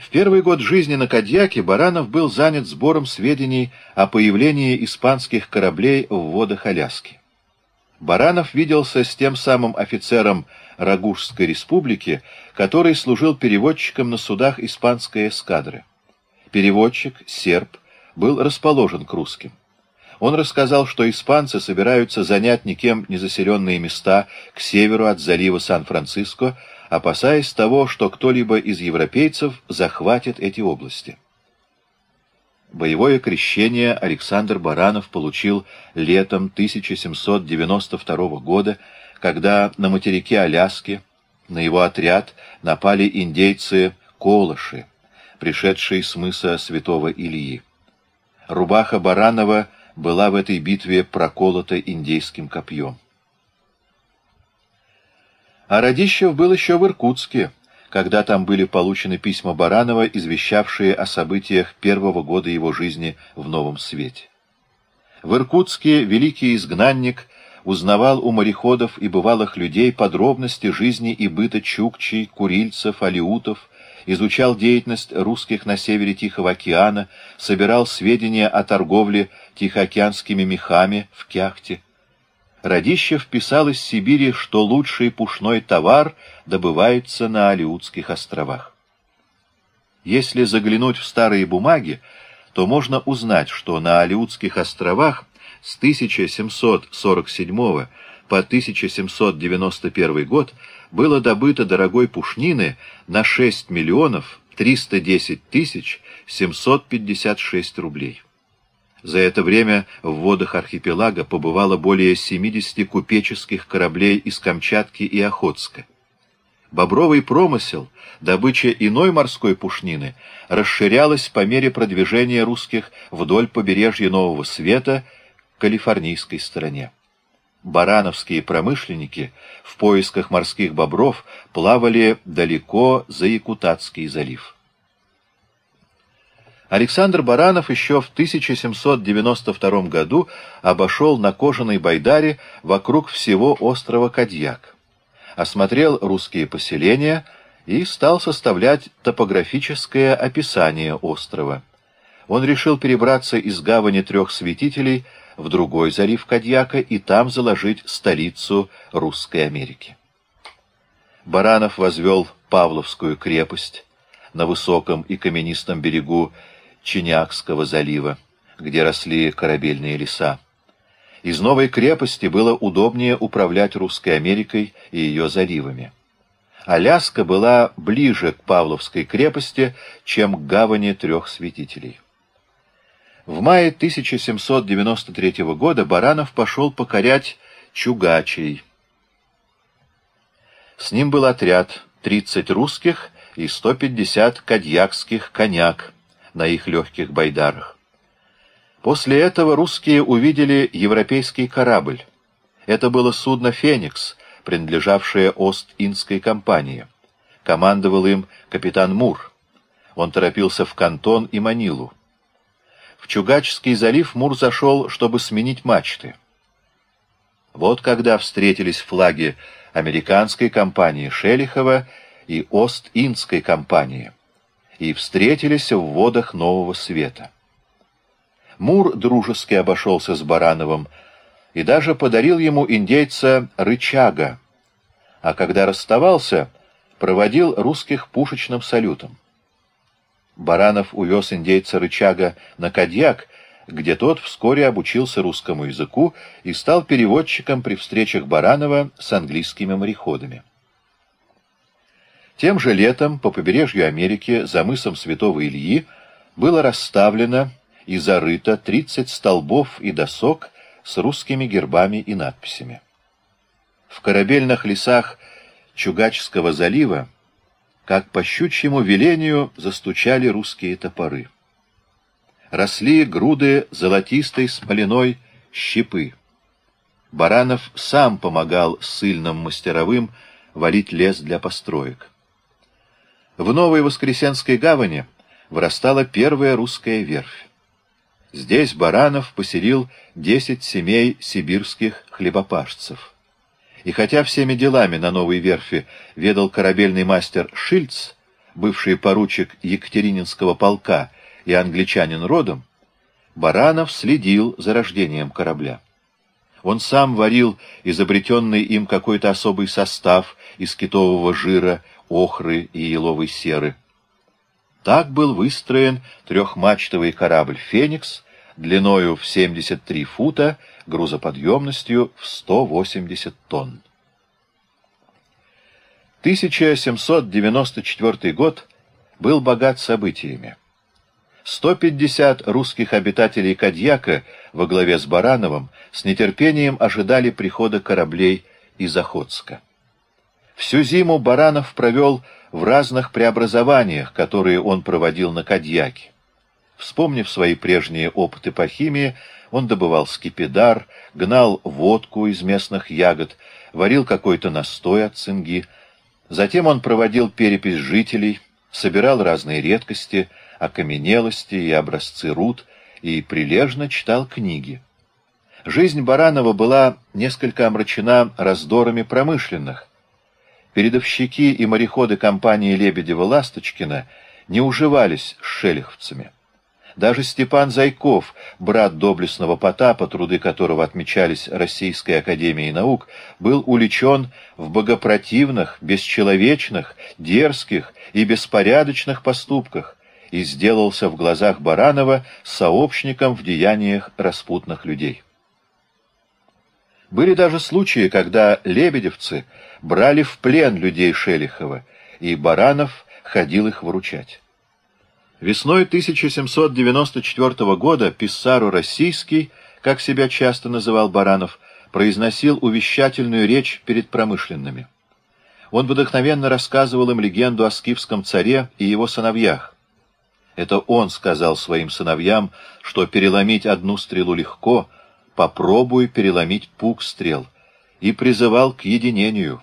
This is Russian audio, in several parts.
В первый год жизни на Кадьяке Баранов был занят сбором сведений о появлении испанских кораблей в водах Аляски. Баранов виделся с тем самым офицером Рагушской республики, который служил переводчиком на судах испанской эскадры. Переводчик, серб, был расположен к русским. Он рассказал, что испанцы собираются занять никем не заселенные места к северу от залива Сан-Франциско, опасаясь того, что кто-либо из европейцев захватит эти области. Боевое крещение Александр Баранов получил летом 1792 года, когда на материке Аляски на его отряд напали индейцы Колыши, пришедшие с мыса Святого Ильи. Рубаха Баранова была в этой битве проколота индейским копьем. А Радищев был еще в Иркутске, когда там были получены письма Баранова, извещавшие о событиях первого года его жизни в Новом Свете. В Иркутске великий изгнанник узнавал у мореходов и бывалых людей подробности жизни и быта чукчей, курильцев, алиутов, изучал деятельность русских на севере Тихого океана, собирал сведения о торговле тихоокеанскими мехами в Кяхте. Радищев писал из Сибири, что лучший пушной товар добывается на Алиутских островах. Если заглянуть в старые бумаги, то можно узнать, что на Алиутских островах с 1747 по 1791 год было добыто дорогой пушнины на 6 миллионов 310 тысяч 756 рублей. За это время в водах архипелага побывало более 70 купеческих кораблей из Камчатки и Охотска. Бобровый промысел, добыча иной морской пушнины, расширялась по мере продвижения русских вдоль побережья Нового Света к калифорнийской стороне. Барановские промышленники в поисках морских бобров плавали далеко за Якутатский залив. Александр Баранов еще в 1792 году обошел на кожаной байдаре вокруг всего острова Кадьяк, осмотрел русские поселения и стал составлять топографическое описание острова. Он решил перебраться из гавани трех святителей в другой залив Кадьяка и там заложить столицу Русской Америки. Баранов возвел Павловскую крепость на высоком и каменистом берегу Чинякского залива, где росли корабельные леса. Из новой крепости было удобнее управлять Русской Америкой и ее заливами. Аляска была ближе к Павловской крепости, чем к гавани трех святителей. В мае 1793 года Баранов пошел покорять Чугачей. С ним был отряд 30 русских и 150 кадьякских коняк, на их легких байдарах. После этого русские увидели европейский корабль. Это было судно «Феникс», принадлежавшее Ост-Индской компании. Командовал им капитан Мур. Он торопился в Кантон и Манилу. В Чугачский залив Мур зашел, чтобы сменить мачты. Вот когда встретились флаги американской компании Шелихова и Ост-Индской компании и встретились в водах Нового Света. Мур дружески обошелся с Барановым и даже подарил ему индейца рычага, а когда расставался, проводил русских пушечным салютом. Баранов увез индейца рычага на Кадьяк, где тот вскоре обучился русскому языку и стал переводчиком при встречах Баранова с английскими мореходами. Тем же летом по побережью Америки за мысом Святого Ильи было расставлено и зарыто 30 столбов и досок с русскими гербами и надписями. В корабельных лесах Чугачского залива, как по щучьему велению, застучали русские топоры. Росли груды золотистой смоляной щепы. Баранов сам помогал сыльным мастеровым валить лес для построек. В Новой Воскресенской гавани вырастала первая русская верфь. Здесь Баранов поселил десять семей сибирских хлебопашцев. И хотя всеми делами на новой верфи ведал корабельный мастер Шильц, бывший поручик Екатерининского полка и англичанин родом, Баранов следил за рождением корабля. Он сам варил изобретенный им какой-то особый состав из китового жира, охры и еловой серы. Так был выстроен трехмачтовый корабль «Феникс» длиною в 73 фута, грузоподъемностью в 180 тонн. 1794 год был богат событиями. 150 русских обитателей Кадьяка во главе с Барановым с нетерпением ожидали прихода кораблей из Охотска. Всю зиму Баранов провел в разных преобразованиях, которые он проводил на Кадьяке. Вспомнив свои прежние опыты по химии, он добывал скипидар, гнал водку из местных ягод, варил какой-то настой от цинги. Затем он проводил перепись жителей, собирал разные редкости, окаменелости и образцы руд и прилежно читал книги. Жизнь Баранова была несколько омрачена раздорами промышленных, передовщики и мореходы компании Лебедева-Ласточкина не уживались с шелиховцами. Даже Степан Зайков, брат доблестного Потапа, труды которого отмечались Российской Академией Наук, был уличен в богопротивных, бесчеловечных, дерзких и беспорядочных поступках и сделался в глазах Баранова сообщником в деяниях распутных людей. Были даже случаи, когда лебедевцы брали в плен людей Шелихова, и Баранов ходил их выручать. Весной 1794 года Писсару Российский, как себя часто называл Баранов, произносил увещательную речь перед промышленными. Он вдохновенно рассказывал им легенду о скифском царе и его сыновьях. Это он сказал своим сыновьям, что переломить одну стрелу легко — попробуй переломить пук стрел, и призывал к единению.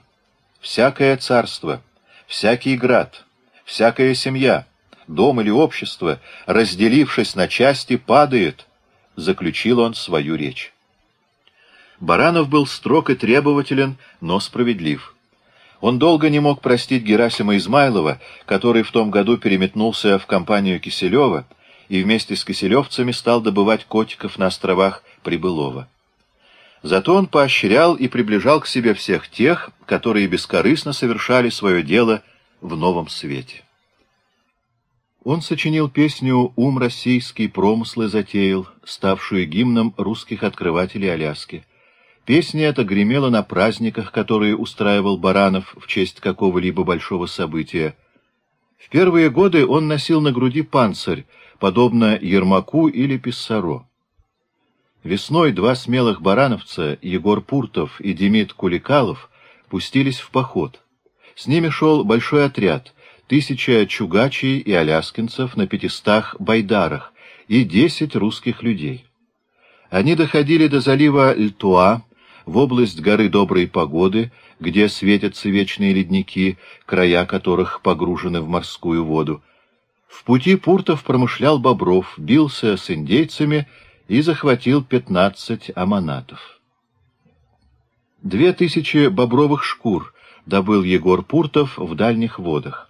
Всякое царство, всякий град, всякая семья, дом или общество, разделившись на части, падает, заключил он свою речь. Баранов был строг и требователен, но справедлив. Он долго не мог простить Герасима Измайлова, который в том году переметнулся в компанию Киселева и вместе с киселевцами стал добывать котиков на островах Прибылова. Зато он поощрял и приближал к себе всех тех, которые бескорыстно совершали свое дело в новом свете. Он сочинил песню «Ум российский промыслы затеял», ставшую гимном русских открывателей Аляски. Песня эта гремела на праздниках, которые устраивал Баранов в честь какого-либо большого события. В первые годы он носил на груди панцирь, подобно Ермаку или Писсаро. Весной два смелых барановца, Егор Пуртов и Демид Куликалов, пустились в поход. С ними шел большой отряд, тысяча чугачей и аляскинцев на пятистах байдарах и десять русских людей. Они доходили до залива Льтуа, в область горы Доброй Погоды, где светятся вечные ледники, края которых погружены в морскую воду. В пути Пуртов промышлял бобров, бился с индейцами и захватил пятнадцать аманатов. Две тысячи бобровых шкур добыл Егор Пуртов в дальних водах.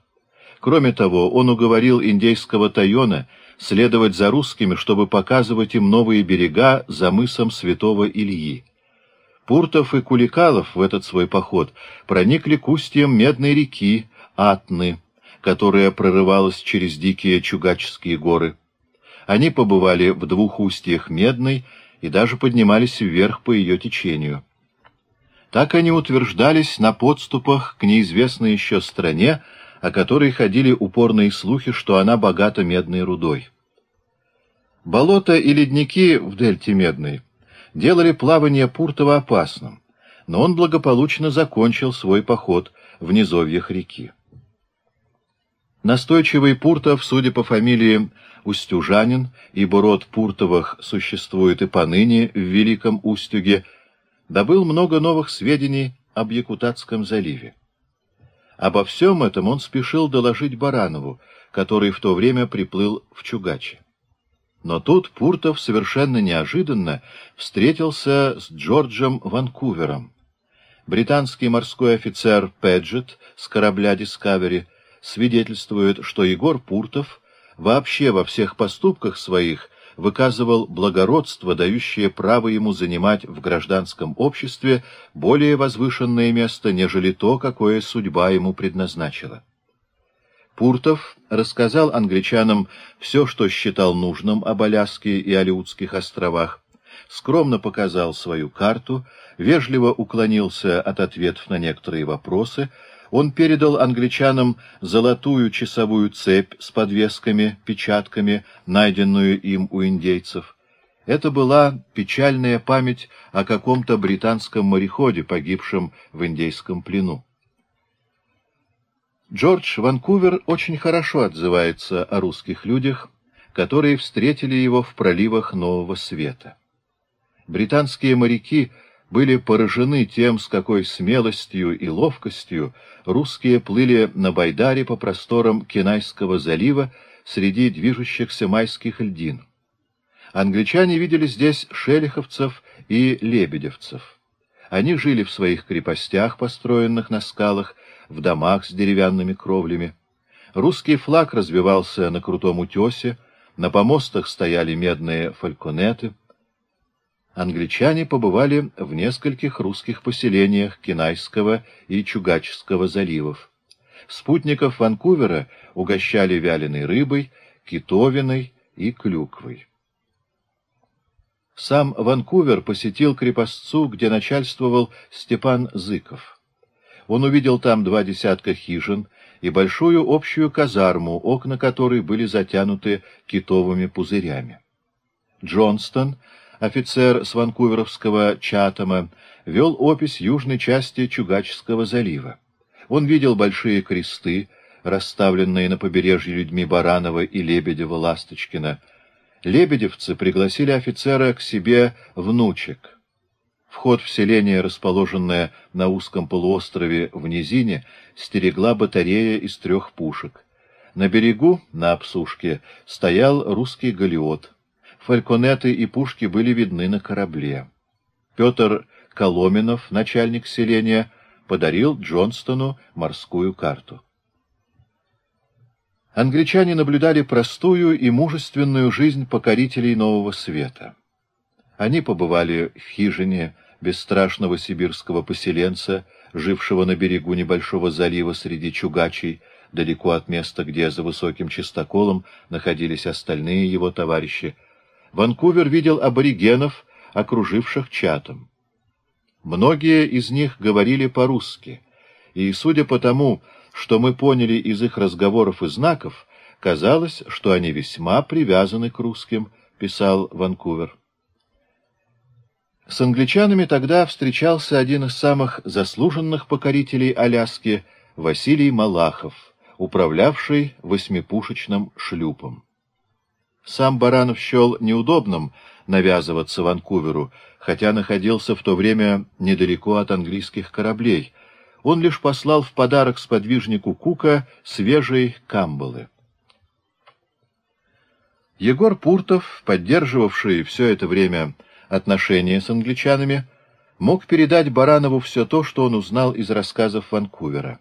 Кроме того, он уговорил индейского Тайона следовать за русскими, чтобы показывать им новые берега за мысом Святого Ильи. Пуртов и Куликалов в этот свой поход проникли к устьям Медной реки Атны, которая прорывалась через дикие Чугачские горы. Они побывали в двух устьях Медной и даже поднимались вверх по ее течению. Так они утверждались на подступах к неизвестной еще стране, о которой ходили упорные слухи, что она богата медной рудой. Болота и ледники в дельте Медной делали плавание Пуртова опасным, но он благополучно закончил свой поход в низовьях реки. Настойчивый Пуртов, судя по фамилии Устюжанин, ибо род Пуртовых существует и поныне в Великом Устюге, добыл много новых сведений об Якутатском заливе. Обо всем этом он спешил доложить Баранову, который в то время приплыл в Чугаче. Но тут Пуртов совершенно неожиданно встретился с Джорджем Ванкувером. Британский морской офицер Педжет с корабля «Дискавери» свидетельствует, что Егор Пуртов вообще во всех поступках своих выказывал благородство, дающее право ему занимать в гражданском обществе более возвышенное место, нежели то, какое судьба ему предназначила. Пуртов рассказал англичанам все, что считал нужным об Аляске и Алиутских островах, скромно показал свою карту, вежливо уклонился от ответов на некоторые вопросы, он передал англичанам золотую часовую цепь с подвесками, печатками, найденную им у индейцев. Это была печальная память о каком-то британском мореходе, погибшем в индейском плену. Джордж Ванкувер очень хорошо отзывается о русских людях, которые встретили его в проливах Нового Света. Британские моряки — были поражены тем, с какой смелостью и ловкостью русские плыли на Байдаре по просторам Кинайского залива среди движущихся майских льдин. Англичане видели здесь шелиховцев и лебедевцев. Они жили в своих крепостях, построенных на скалах, в домах с деревянными кровлями. Русский флаг развивался на крутом утесе, на помостах стояли медные фальконеты — англичане побывали в нескольких русских поселениях Кинайского и Чугачского заливов. Спутников Ванкувера угощали вяленой рыбой, китовиной и клюквой. Сам Ванкувер посетил крепостцу, где начальствовал Степан Зыков. Он увидел там два десятка хижин и большую общую казарму, окна которой были затянуты китовыми пузырями. Джонстон — офицер с ванкуверовского Чатама, вел опись южной части Чугачского залива. Он видел большие кресты, расставленные на побережье людьми Баранова и Лебедева-Ласточкина. Лебедевцы пригласили офицера к себе внучек. Вход в селение, расположенное на узком полуострове в низине, стерегла батарея из трех пушек. На берегу, на обсушке, стоял русский галиот — фальконеты и пушки были видны на корабле. Петр Коломенов, начальник селения, подарил Джонстону морскую карту. Англичане наблюдали простую и мужественную жизнь покорителей Нового Света. Они побывали в хижине бесстрашного сибирского поселенца, жившего на берегу небольшого залива среди чугачей, далеко от места, где за высоким чистоколом находились остальные его товарищи, Ванкувер видел аборигенов, окруживших чатом. Многие из них говорили по-русски, и, судя по тому, что мы поняли из их разговоров и знаков, казалось, что они весьма привязаны к русским, писал Ванкувер. С англичанами тогда встречался один из самых заслуженных покорителей Аляски, Василий Малахов, управлявший восьмипушечным шлюпом. Сам Баранов счел неудобным навязываться Ванкуверу, хотя находился в то время недалеко от английских кораблей. Он лишь послал в подарок сподвижнику Кука свежей камбалы. Егор Пуртов, поддерживавший все это время отношения с англичанами, мог передать Баранову все то, что он узнал из рассказов Ванкувера.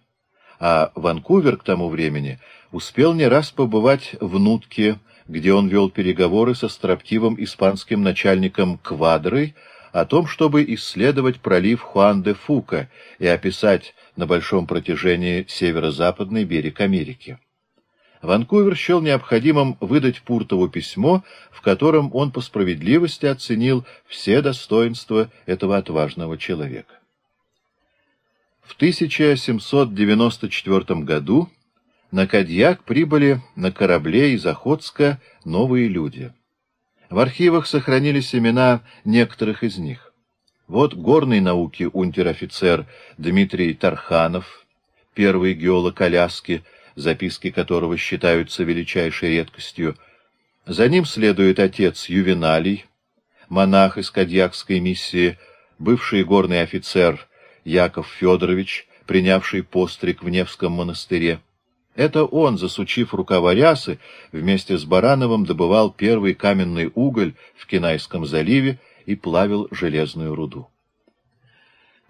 А Ванкувер к тому времени успел не раз побывать в Нутке, где он вел переговоры со строптивым испанским начальником Квадрой о том, чтобы исследовать пролив Хуан-де-Фука и описать на большом протяжении северо-западный берег Америки. Ванкувер счел необходимым выдать Пуртову письмо, в котором он по справедливости оценил все достоинства этого отважного человека. В 1794 году на Кадьяк прибыли на корабле из Охотска новые люди. В архивах сохранились имена некоторых из них. Вот горной науки унтер-офицер Дмитрий Тарханов, первый геолог Аляски, записки которого считаются величайшей редкостью. За ним следует отец Ювеналий, монах из Кадьякской миссии, бывший горный офицер Яков Федорович, принявший постриг в Невском монастыре. Это он, засучив рукава рясы, вместе с Барановым добывал первый каменный уголь в Кинайском заливе и плавил железную руду.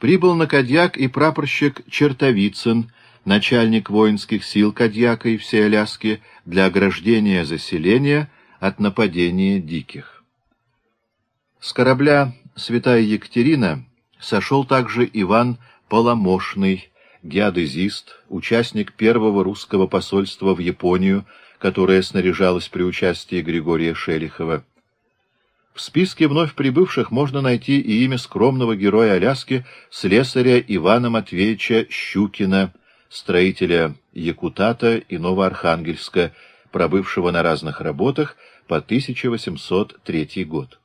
Прибыл на Кадьяк и прапорщик Чертовицын, начальник воинских сил Кадьяка и всей Аляски, для ограждения заселения от нападения диких. С корабля «Святая Екатерина» сошел также Иван Поломошный, геодезист, участник первого русского посольства в Японию, которое снаряжалось при участии Григория Шелихова. В списке вновь прибывших можно найти и имя скромного героя Аляски, слесаря Ивана Матвеевича Щукина, строителя Якутата и Новоархангельска, пробывшего на разных работах по 1803 год.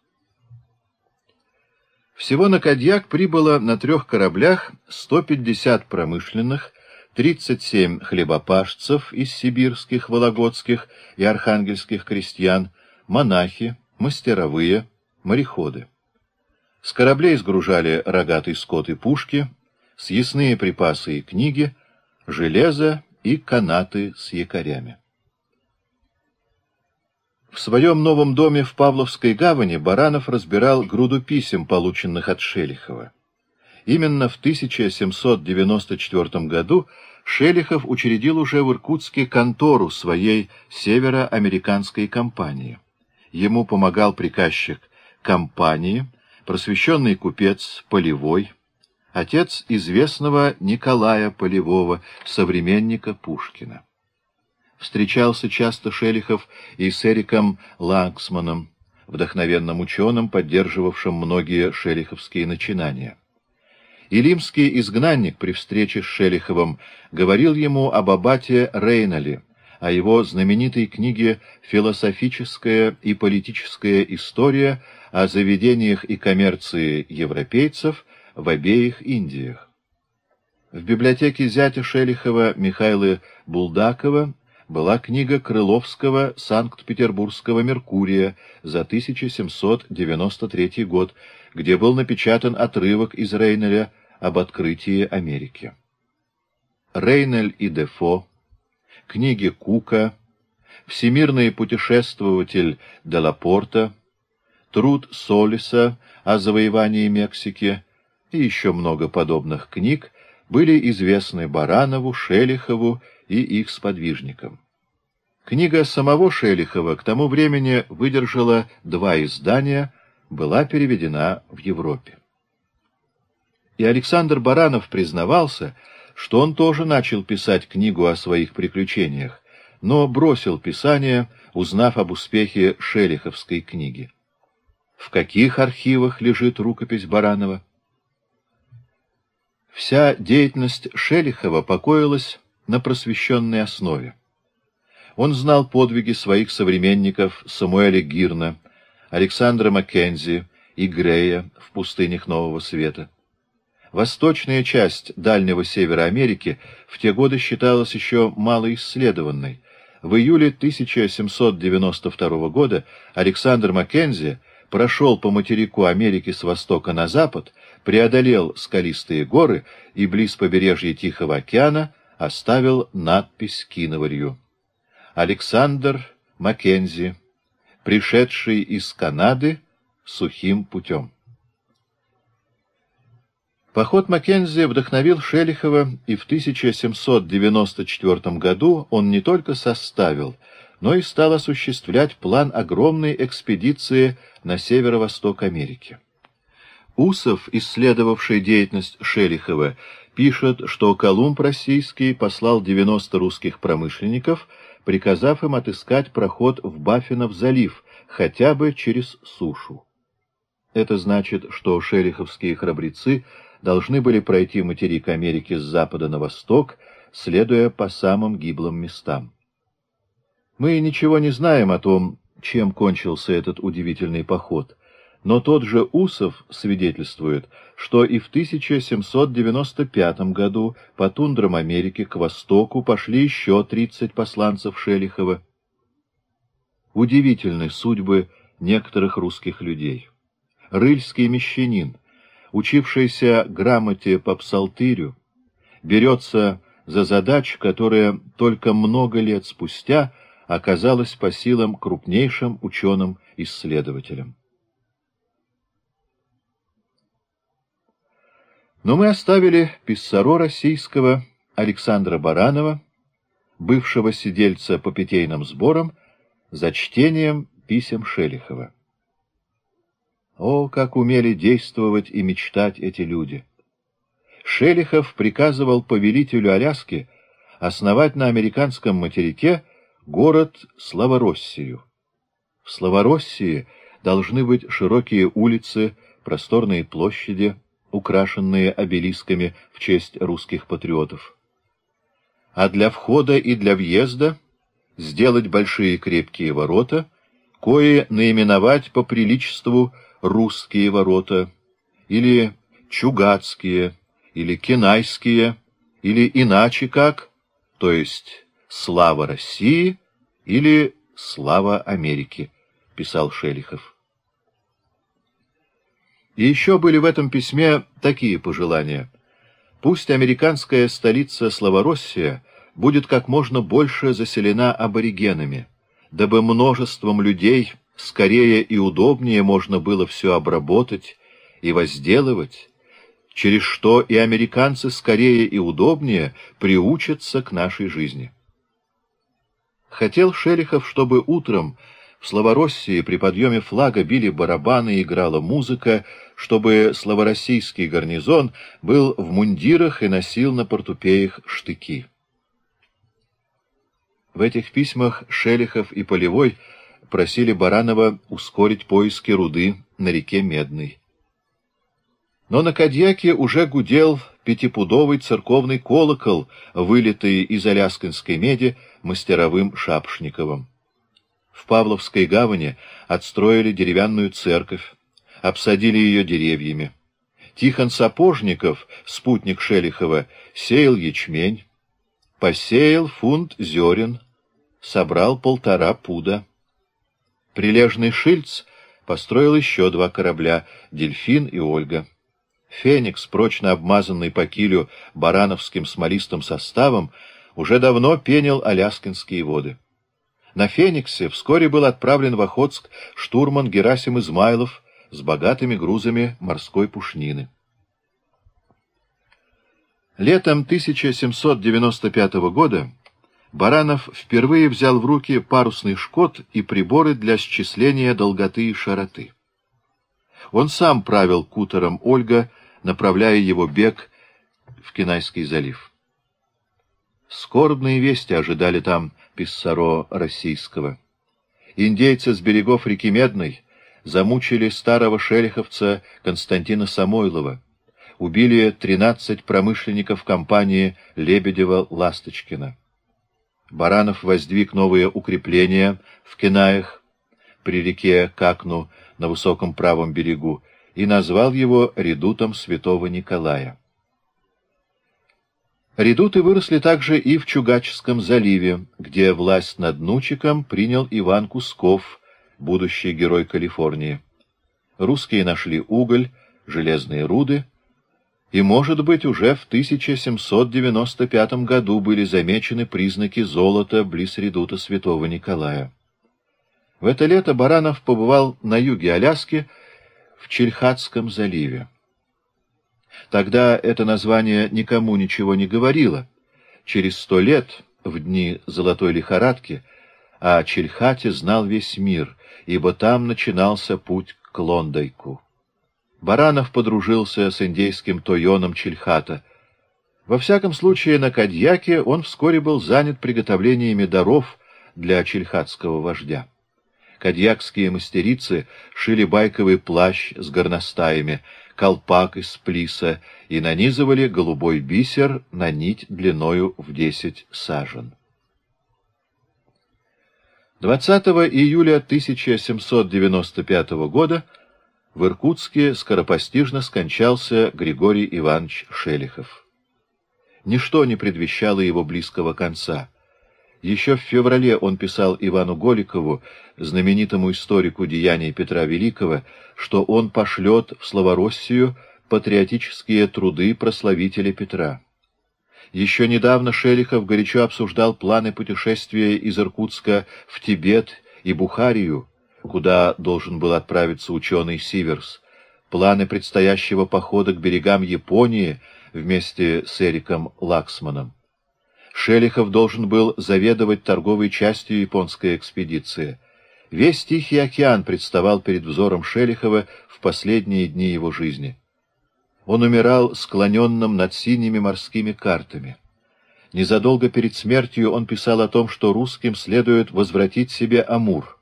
Всего на Кадьяк прибыло на трех кораблях 150 промышленных, 37 хлебопашцев из сибирских, вологодских и архангельских крестьян, монахи, мастеровые, мореходы. С кораблей сгружали рогатый скот и пушки, съестные припасы и книги, железо и канаты с якорями. В своем новом доме в Павловской гавани Баранов разбирал груду писем, полученных от Шелихова. Именно в 1794 году Шелихов учредил уже в Иркутске контору своей североамериканской компании. Ему помогал приказчик компании, просвещенный купец Полевой, отец известного Николая Полевого, современника Пушкина. Встречался часто Шелихов и с Эриком Лангсманом, вдохновенным ученым, поддерживавшим многие шелиховские начинания. Илимский изгнанник при встрече с Шелиховым говорил ему об аббате Рейноле, о его знаменитой книге «Философическая и политическая история о заведениях и коммерции европейцев в обеих Индиях». В библиотеке зятя Шелихова Михаила Булдакова была книга Крыловского «Санкт-Петербургского Меркурия» за 1793 год, где был напечатан отрывок из Рейнеля об открытии Америки. Рейнель и Дефо, книги Кука, «Всемирный путешествователь Делапорта», труд Солиса о завоевании Мексики и еще много подобных книг были известны Баранову, Шелихову и их сподвижникам. Книга самого Шелихова к тому времени выдержала два издания, была переведена в Европе. И Александр Баранов признавался, что он тоже начал писать книгу о своих приключениях, но бросил писание, узнав об успехе Шелиховской книги. В каких архивах лежит рукопись Баранова? Вся деятельность Шелихова покоилась на просвещенной основе. Он знал подвиги своих современников Самуэля Гирна, Александра Маккензи и Грея в пустынях Нового Света. Восточная часть Дальнего Севера Америки в те годы считалась еще малоисследованной. В июле 1792 года Александр Маккензи прошел по материку Америки с востока на запад, преодолел скалистые горы и близ побережья Тихого океана оставил надпись киноварью. Александр Маккензи, пришедший из Канады сухим путем. Поход Маккензи вдохновил Шелихова, и в 1794 году он не только составил, но и стал осуществлять план огромной экспедиции на северо-восток Америки. Усов, исследовавший деятельность Шелихова, пишет, что Колумб российский послал 90 русских промышленников, приказав им отыскать проход в Баффинов залив, хотя бы через сушу. Это значит, что шелиховские храбрецы должны были пройти материк Америки с запада на восток, следуя по самым гиблым местам. Мы ничего не знаем о том, чем кончился этот удивительный поход, но тот же Усов свидетельствует, что и в 1795 году по тундрам Америки к востоку пошли еще 30 посланцев Шелихова. Удивительны судьбы некоторых русских людей. Рыльский мещанин, учившийся грамоте по псалтырю, берется за задачу, которая только много лет спустя оказалась по силам крупнейшим ученым-исследователям. Но мы оставили Писсаро российского Александра Баранова, бывшего сидельца по питейным сборам, за чтением писем Шелихова. О, как умели действовать и мечтать эти люди! Шелихов приказывал повелителю Аляски основать на американском материке город Славороссию. В Славороссии должны быть широкие улицы, просторные площади, украшенные обелисками в честь русских патриотов. А для входа и для въезда сделать большие крепкие ворота, кое наименовать по приличеству русские ворота, или чугатские, или кинайские, или иначе как, то есть «Слава России» или «Слава Америки», — писал Шелихов. И еще были в этом письме такие пожелания. Пусть американская столица Славороссия будет как можно больше заселена аборигенами, дабы множеством людей скорее и удобнее можно было все обработать и возделывать, через что и американцы скорее и удобнее приучатся к нашей жизни. Хотел Шелихов, чтобы утром в Славороссии при подъеме флага били барабаны и играла музыка, чтобы славороссийский гарнизон был в мундирах и носил на портупеях штыки. В этих письмах Шелихов и Полевой просили Баранова ускорить поиски руды на реке Медной. Но на Кадьяке уже гудел пятипудовый церковный колокол, вылитый из аляскинской меди мастеровым Шапшниковым. В Павловской гавани отстроили деревянную церковь, обсадили ее деревьями. Тихон Сапожников, спутник Шелихова, сеял ячмень, посеял фунт зерен, собрал полтора пуда. Прилежный Шильц построил еще два корабля «Дельфин» и «Ольга». Феникс, прочно обмазанный по килю барановским смолистым составом, уже давно пенил аляскинские воды. На «Фениксе» вскоре был отправлен в Охотск штурман Герасим Измайлов с богатыми грузами морской пушнины. Летом 1795 года Баранов впервые взял в руки парусный шкот и приборы для счисления долготы и широты. Он сам правил кутером Ольга, направляя его бег в Кинайский залив. Скорбные вести ожидали там Писсаро российского. Индейцы с берегов реки Медной замучили старого шериховца Константина Самойлова, убили 13 промышленников компании Лебедева-Ласточкина. Баранов воздвиг новые укрепления в Кинаях при реке Какну на высоком правом берегу и назвал его редутом святого Николая. Редуты выросли также и в Чугачском заливе, где власть над Нучиком принял Иван Кусков, будущий герой Калифорнии. Русские нашли уголь, железные руды, и, может быть, уже в 1795 году были замечены признаки золота близ редута святого Николая. В это лето Баранов побывал на юге Аляски, в Чельхатском заливе. Тогда это название никому ничего не говорило. Через сто лет, в дни золотой лихорадки, о Чельхате знал весь мир, ибо там начинался путь к Лондайку. Баранов подружился с индейским Тойоном Чельхата. Во всяком случае, на Кадьяке он вскоре был занят приготовлениями даров для чельхатского вождя. Кадьякские мастерицы шили байковый плащ с горностаями, колпак из плиса и нанизывали голубой бисер на нить длиною в десять сажен. 20 июля 1795 года в Иркутске скоропостижно скончался Григорий Иванович Шелихов. Ничто не предвещало его близкого конца — еще в феврале он писал Ивану Голикову, знаменитому историку деяний Петра Великого, что он пошлет в Славороссию патриотические труды прославителя Петра. Еще недавно Шелихов горячо обсуждал планы путешествия из Иркутска в Тибет и Бухарию, куда должен был отправиться ученый Сиверс, планы предстоящего похода к берегам Японии вместе с Эриком Лаксманом. Шелихов должен был заведовать торговой частью японской экспедиции. Весь Тихий океан представал перед взором Шелихова в последние дни его жизни. Он умирал склоненным над синими морскими картами. Незадолго перед смертью он писал о том, что русским следует возвратить себе Амур.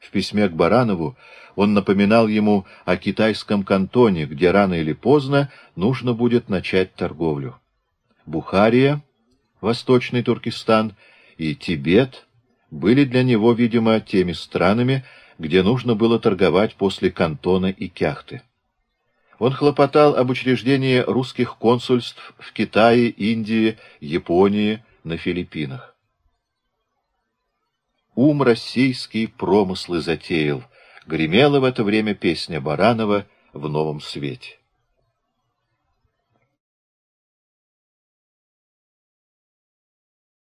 В письме к Баранову он напоминал ему о китайском кантоне, где рано или поздно нужно будет начать торговлю. Бухария, Восточный Туркестан и Тибет были для него, видимо, теми странами, где нужно было торговать после кантона и кяхты. Он хлопотал об учреждении русских консульств в Китае, Индии, Японии, на Филиппинах. «Ум российский промыслы затеял», гремела в это время песня Баранова в новом свете.